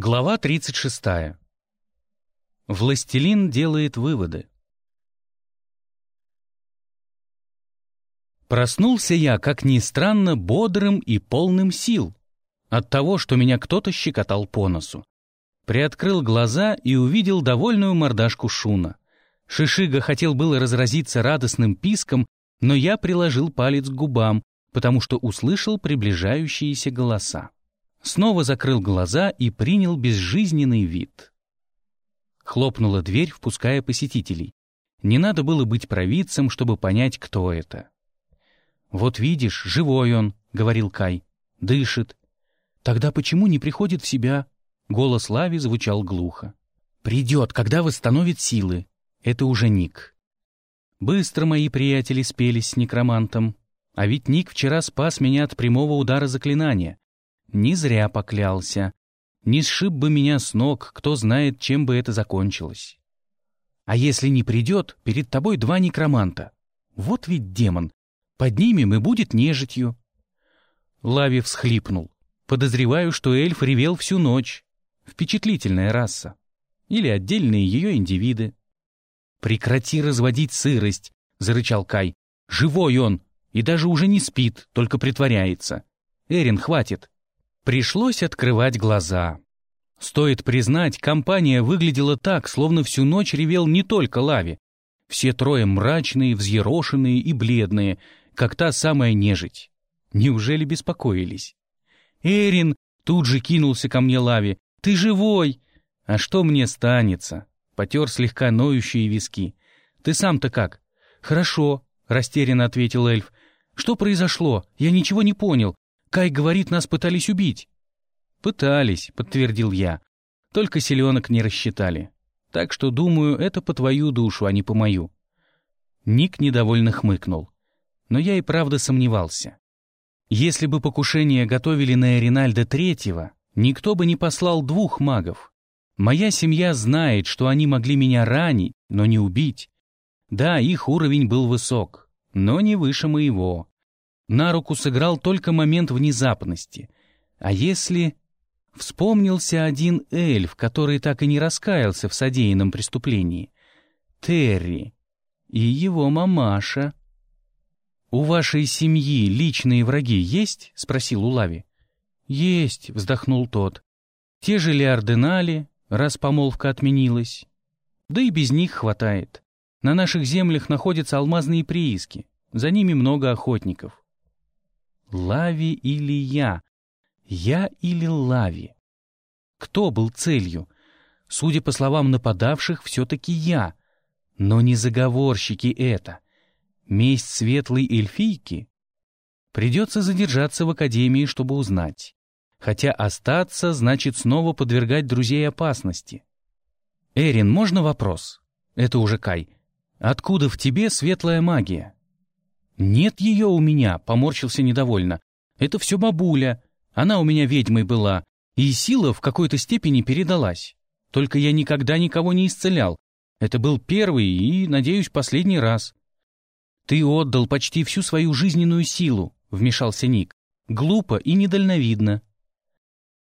Глава 36. Властелин делает выводы. Проснулся я, как ни странно, бодрым и полным сил от того, что меня кто-то щекотал по носу. Приоткрыл глаза и увидел довольную мордашку Шуна. Шишига хотел было разразиться радостным писком, но я приложил палец к губам, потому что услышал приближающиеся голоса снова закрыл глаза и принял безжизненный вид. Хлопнула дверь, впуская посетителей. Не надо было быть провидцем, чтобы понять, кто это. «Вот видишь, живой он», — говорил Кай. «Дышит». «Тогда почему не приходит в себя?» Голос Лави звучал глухо. «Придет, когда восстановит силы». Это уже Ник. Быстро мои приятели спелись с некромантом. А ведь Ник вчера спас меня от прямого удара заклинания. Не зря поклялся. Не сшиб бы меня с ног, кто знает, чем бы это закончилось. А если не придет, перед тобой два некроманта. Вот ведь демон. Поднимем и будет нежитью. Лави всхлипнул. Подозреваю, что эльф ревел всю ночь. Впечатлительная раса. Или отдельные ее индивиды. «Прекрати разводить сырость», — зарычал Кай. «Живой он, и даже уже не спит, только притворяется. Эрин, хватит. Пришлось открывать глаза. Стоит признать, компания выглядела так, словно всю ночь ревел не только Лави. Все трое мрачные, взъерошенные и бледные, как та самая нежить. Неужели беспокоились? «Эрин!» — тут же кинулся ко мне Лави. «Ты живой!» «А что мне станется?» — потер слегка ноющие виски. «Ты сам-то как?» «Хорошо», — растерянно ответил эльф. «Что произошло? Я ничего не понял. Кай говорит, нас пытались убить». «Пытались», — подтвердил я. «Только селенок не рассчитали. Так что, думаю, это по твою душу, а не по мою». Ник недовольно хмыкнул. Но я и правда сомневался. Если бы покушение готовили на Эринальда Третьего, никто бы не послал двух магов. Моя семья знает, что они могли меня ранить, но не убить. Да, их уровень был высок, но не выше моего. На руку сыграл только момент внезапности. А если... Вспомнился один эльф, который так и не раскаялся в содеянном преступлении. Терри. И его мамаша. «У вашей семьи личные враги есть?» — спросил Улави. «Есть», — вздохнул тот. «Те же Леорденали, раз помолвка отменилась. Да и без них хватает. На наших землях находятся алмазные прииски. За ними много охотников. Лави или я? Я или Лави? Кто был целью? Судя по словам нападавших, все-таки я. Но не заговорщики это. Месть светлой эльфийки? Придется задержаться в академии, чтобы узнать. Хотя остаться значит снова подвергать друзей опасности. «Эрин, можно вопрос?» Это уже Кай. «Откуда в тебе светлая магия?» «Нет ее у меня», — поморщился недовольно. «Это все бабуля. Она у меня ведьмой была. И сила в какой-то степени передалась. Только я никогда никого не исцелял. Это был первый и, надеюсь, последний раз». «Ты отдал почти всю свою жизненную силу», — вмешался Ник. «Глупо и недальновидно».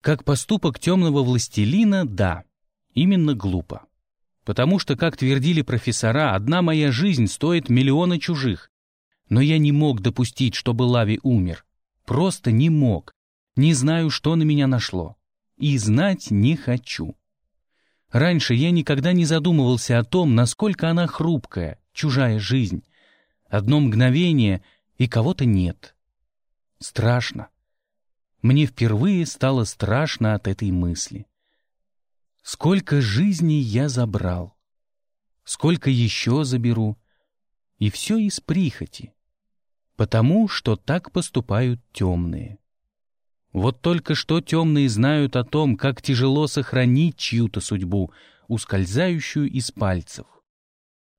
Как поступок темного властелина, да, именно глупо. Потому что, как твердили профессора, одна моя жизнь стоит миллиона чужих. Но я не мог допустить, чтобы Лави умер. Просто не мог. Не знаю, что на меня нашло. И знать не хочу. Раньше я никогда не задумывался о том, насколько она хрупкая, чужая жизнь. Одно мгновение, и кого-то нет. Страшно. Мне впервые стало страшно от этой мысли. Сколько жизней я забрал. Сколько еще заберу. И все из прихоти потому что так поступают темные. Вот только что темные знают о том, как тяжело сохранить чью-то судьбу, ускользающую из пальцев.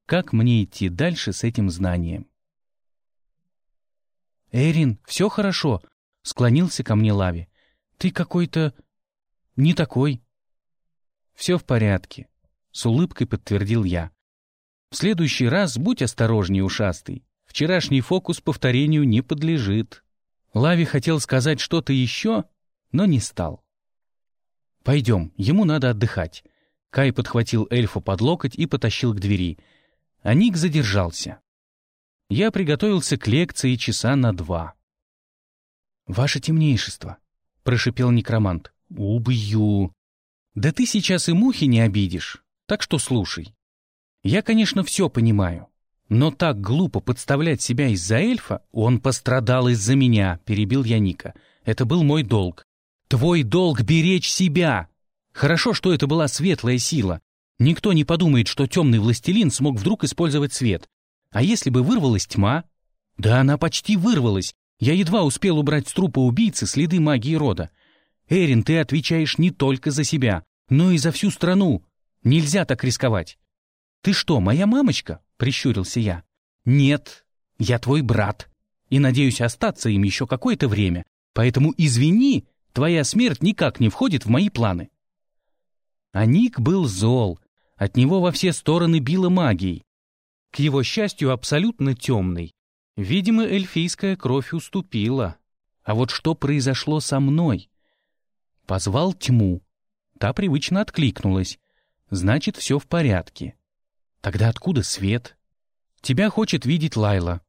Как мне идти дальше с этим знанием? «Эрин, все хорошо», — склонился ко мне Лави. «Ты какой-то... не такой». «Все в порядке», — с улыбкой подтвердил я. «В следующий раз будь осторожнее, ушастый. Вчерашний фокус повторению не подлежит. Лави хотел сказать что-то еще, но не стал. Пойдем, ему надо отдыхать». Кай подхватил эльфа под локоть и потащил к двери. А Ник задержался. Я приготовился к лекции часа на два. «Ваше темнейшество», — прошипел некромант. «Убью». «Да ты сейчас и мухи не обидишь, так что слушай. Я, конечно, все понимаю, но так глупо подставлять себя из-за эльфа, он пострадал из-за меня», — перебил я Ника. «Это был мой долг. Твой долг — беречь себя. Хорошо, что это была светлая сила. Никто не подумает, что темный властелин смог вдруг использовать свет. А если бы вырвалась тьма? Да она почти вырвалась. Я едва успел убрать с трупа убийцы следы магии рода. Эрин, ты отвечаешь не только за себя, но и за всю страну. Нельзя так рисковать. Ты что, моя мамочка? Прищурился я. Нет, я твой брат. И надеюсь остаться им еще какое-то время. Поэтому извини, твоя смерть никак не входит в мои планы. А Ник был зол, от него во все стороны било магией. К его счастью, абсолютно темный. Видимо, эльфийская кровь уступила. А вот что произошло со мной? Позвал тьму. Та привычно откликнулась. Значит, все в порядке. Тогда откуда свет? Тебя хочет видеть Лайла.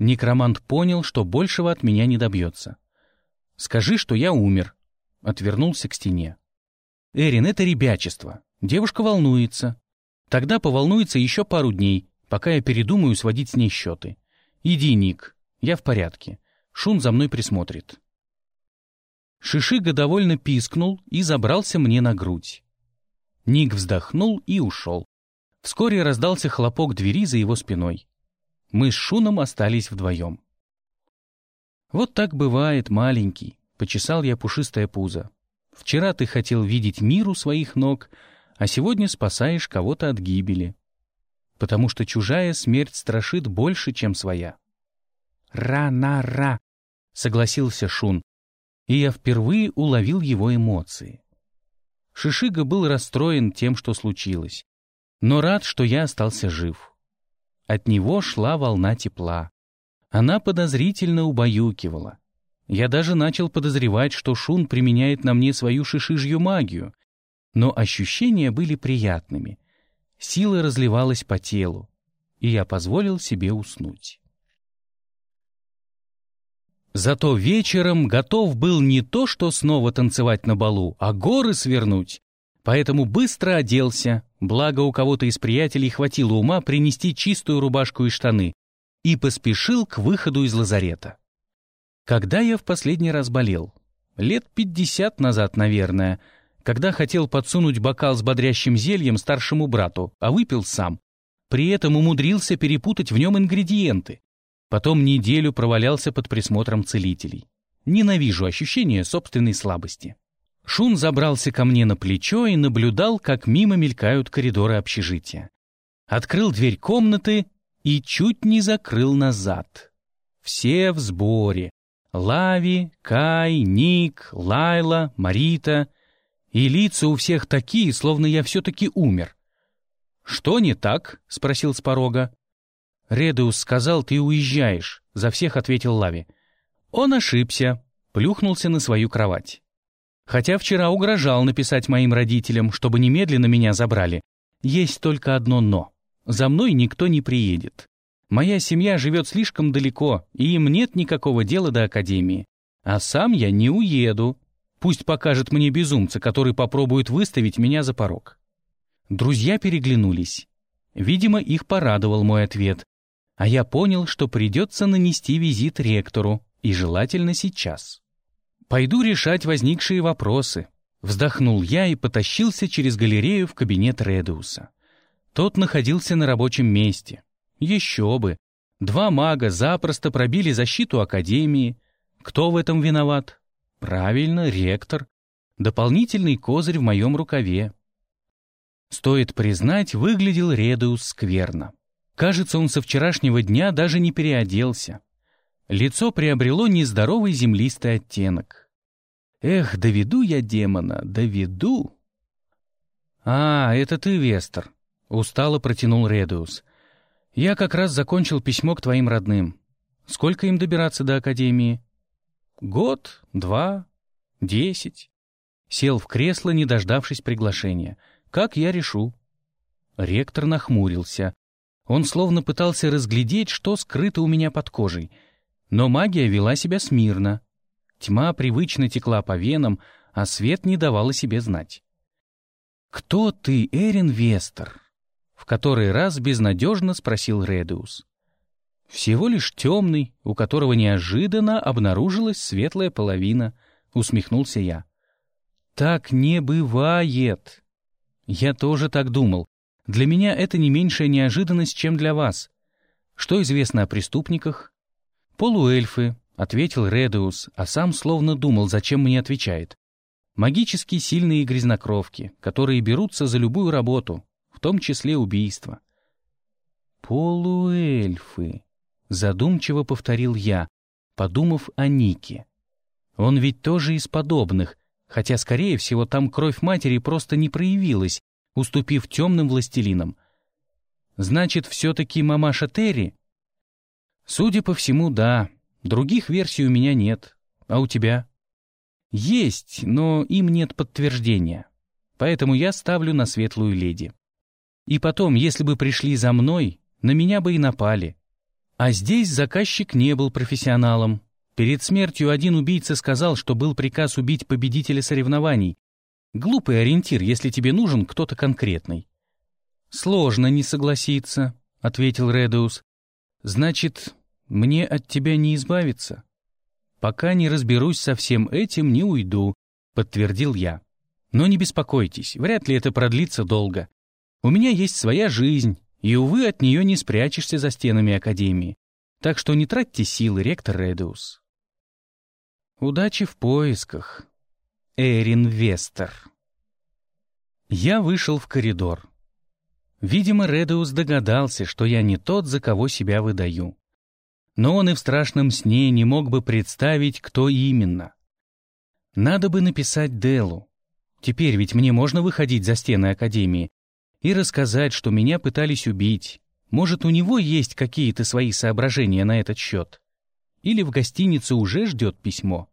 Некромант понял, что большего от меня не добьется. Скажи, что я умер. Отвернулся к стене. Эрин, это ребячество. Девушка волнуется. Тогда поволнуется еще пару дней, пока я передумаю сводить с ней счеты. Иди, Ник, я в порядке. Шун за мной присмотрит. Шишига довольно пискнул и забрался мне на грудь. Ник вздохнул и ушел. Вскоре раздался хлопок двери за его спиной. Мы с Шуном остались вдвоем. «Вот так бывает, маленький», — почесал я пушистое пузо. Вчера ты хотел видеть мир у своих ног, а сегодня спасаешь кого-то от гибели. Потому что чужая смерть страшит больше, чем своя. «Ра-на-ра!» — согласился Шун, и я впервые уловил его эмоции. Шишига был расстроен тем, что случилось, но рад, что я остался жив. От него шла волна тепла. Она подозрительно убаюкивала. Я даже начал подозревать, что Шун применяет на мне свою шишижью магию. Но ощущения были приятными. Сила разливалась по телу, и я позволил себе уснуть. Зато вечером готов был не то, что снова танцевать на балу, а горы свернуть. Поэтому быстро оделся, благо у кого-то из приятелей хватило ума принести чистую рубашку и штаны, и поспешил к выходу из лазарета. Когда я в последний раз болел? Лет пятьдесят назад, наверное, когда хотел подсунуть бокал с бодрящим зельем старшему брату, а выпил сам. При этом умудрился перепутать в нем ингредиенты. Потом неделю провалялся под присмотром целителей. Ненавижу ощущение собственной слабости. Шун забрался ко мне на плечо и наблюдал, как мимо мелькают коридоры общежития. Открыл дверь комнаты и чуть не закрыл назад. Все в сборе. Лави, Кай, Ник, Лайла, Марита. И лица у всех такие, словно я все-таки умер. «Что не так?» — спросил с порога. «Редеус сказал, ты уезжаешь», — за всех ответил Лави. Он ошибся, плюхнулся на свою кровать. Хотя вчера угрожал написать моим родителям, чтобы немедленно меня забрали. Есть только одно «но». За мной никто не приедет. Моя семья живет слишком далеко, и им нет никакого дела до Академии. А сам я не уеду. Пусть покажет мне безумца, который попробует выставить меня за порог. Друзья переглянулись. Видимо, их порадовал мой ответ. А я понял, что придется нанести визит ректору, и желательно сейчас. Пойду решать возникшие вопросы. Вздохнул я и потащился через галерею в кабинет Редеуса. Тот находился на рабочем месте. Еще бы. Два мага запросто пробили защиту Академии. Кто в этом виноват? Правильно, ректор. Дополнительный козырь в моем рукаве. Стоит признать, выглядел Редеус скверно. Кажется, он со вчерашнего дня даже не переоделся. Лицо приобрело нездоровый землистый оттенок. Эх, доведу я демона, доведу. А, это ты, Вестер. Устало протянул Редеус. Я как раз закончил письмо к твоим родным. Сколько им добираться до Академии? Год, два, десять. Сел в кресло, не дождавшись приглашения. «Как я решу?» Ректор нахмурился. Он словно пытался разглядеть, что скрыто у меня под кожей. Но магия вела себя смирно. Тьма привычно текла по венам, а свет не давал о себе знать. «Кто ты, Эрин Вестер?» В который раз безнадежно спросил Редеус. «Всего лишь темный, у которого неожиданно обнаружилась светлая половина», — усмехнулся я. «Так не бывает!» «Я тоже так думал. Для меня это не меньшая неожиданность, чем для вас. Что известно о преступниках?» «Полуэльфы», — ответил Редеус, а сам словно думал, зачем мне отвечает. «Магически сильные грязнокровки, которые берутся за любую работу, в том числе убийство». «Полуэльфы», — задумчиво повторил я, подумав о Нике. «Он ведь тоже из подобных, хотя, скорее всего, там кровь матери просто не проявилась, уступив темным властелинам. Значит, все-таки мамаша Терри? Судя по всему, да. Других версий у меня нет. А у тебя? Есть, но им нет подтверждения. Поэтому я ставлю на светлую леди. И потом, если бы пришли за мной, на меня бы и напали. А здесь заказчик не был профессионалом. Перед смертью один убийца сказал, что был приказ убить победителя соревнований, Глупый ориентир, если тебе нужен кто-то конкретный. «Сложно не согласиться», — ответил Редеус. «Значит, мне от тебя не избавиться?» «Пока не разберусь со всем этим, не уйду», — подтвердил я. «Но не беспокойтесь, вряд ли это продлится долго. У меня есть своя жизнь, и, увы, от нее не спрячешься за стенами Академии. Так что не тратьте силы, ректор Редеус». «Удачи в поисках», Эрин Вестер. Я вышел в коридор. Видимо, Редеус догадался, что я не тот, за кого себя выдаю. Но он и в страшном сне не мог бы представить, кто именно. Надо бы написать Делу. Теперь ведь мне можно выходить за стены Академии и рассказать, что меня пытались убить. Может, у него есть какие-то свои соображения на этот счет? Или в гостинице уже ждет письмо?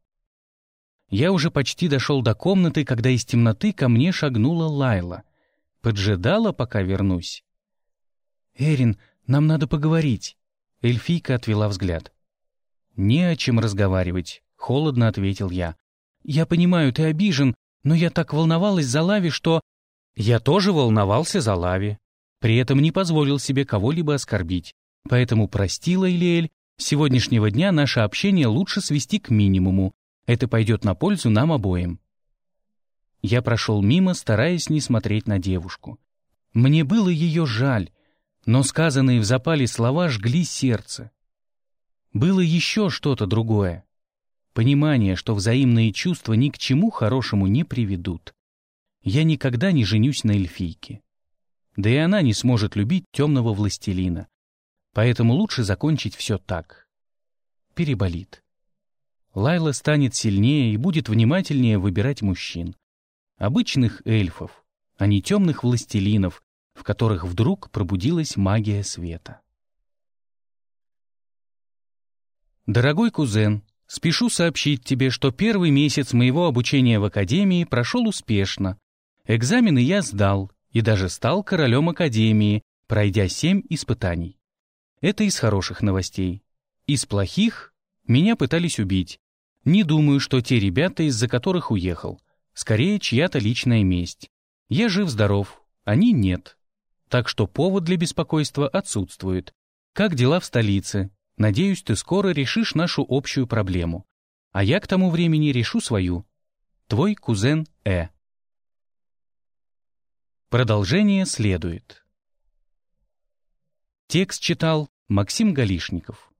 Я уже почти дошел до комнаты, когда из темноты ко мне шагнула Лайла. Поджидала, пока вернусь. «Эрин, нам надо поговорить». Эльфийка отвела взгляд. «Не о чем разговаривать», — холодно ответил я. «Я понимаю, ты обижен, но я так волновалась за Лави, что...» Я тоже волновался за Лави. При этом не позволил себе кого-либо оскорбить. Поэтому простила Илиэль, с сегодняшнего дня наше общение лучше свести к минимуму, это пойдет на пользу нам обоим. Я прошел мимо, стараясь не смотреть на девушку. Мне было ее жаль, но сказанные в запале слова жгли сердце. Было еще что-то другое. Понимание, что взаимные чувства ни к чему хорошему не приведут. Я никогда не женюсь на эльфийке. Да и она не сможет любить темного властелина. Поэтому лучше закончить все так. Переболит. Лайла станет сильнее и будет внимательнее выбирать мужчин. Обычных эльфов, а не темных властелинов, в которых вдруг пробудилась магия света. Дорогой кузен, спешу сообщить тебе, что первый месяц моего обучения в Академии прошел успешно. Экзамены я сдал и даже стал королем Академии, пройдя семь испытаний. Это из хороших новостей. Из плохих меня пытались убить, не думаю, что те ребята, из-за которых уехал. Скорее, чья-то личная месть. Я жив-здоров, они нет. Так что повод для беспокойства отсутствует. Как дела в столице? Надеюсь, ты скоро решишь нашу общую проблему. А я к тому времени решу свою. Твой кузен Э. Продолжение следует. Текст читал Максим Галишников.